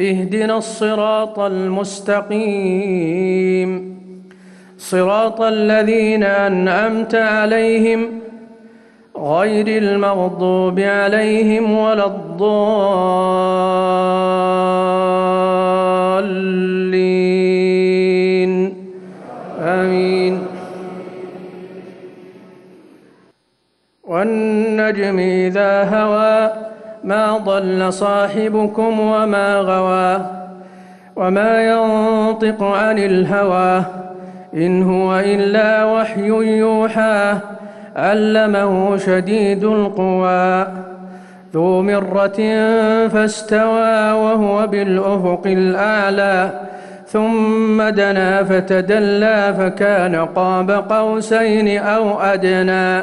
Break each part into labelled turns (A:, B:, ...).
A: اهدنا الصراط المستقيم. صراط الذين أنعمت عليهم غير المغضوب عليهم ولا الضالين. آمين. والنجم إذا هوى ما ضل صاحبكم وما غوى وما ينطق عن الهوى إن هو إلا وحي يوحى علمه شديد القوى ذو مرة فاستوى وهو بالأفق الأعلى ثم دنا فتدلى فكان قاب قوسين أو أدنى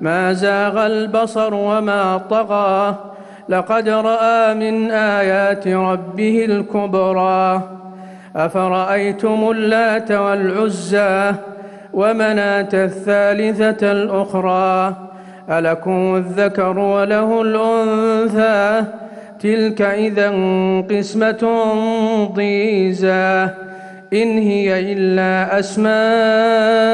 A: ما زاغ البصر وما طغى. لقد رأى من آيات ربه الكبرى. أفرأيتم اللات والعزى ومناة الثالثة الأخرى؟ ألكم الذكر وله الأنثى؟ تلك إذا قسمة ضيزى. إن هي إلا أسماء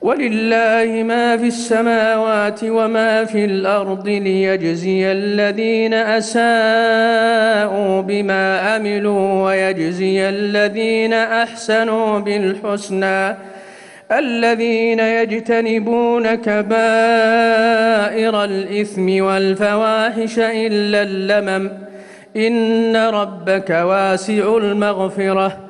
A: ولله ما في السماوات وما في الأرض ليجزي الذين أساءوا بما عملوا ويجزي الذين أحسنوا بالحسنى الذين يجتنبون كبائر الإثم والفواحش إلا اللمم إن ربك واسع المغفرة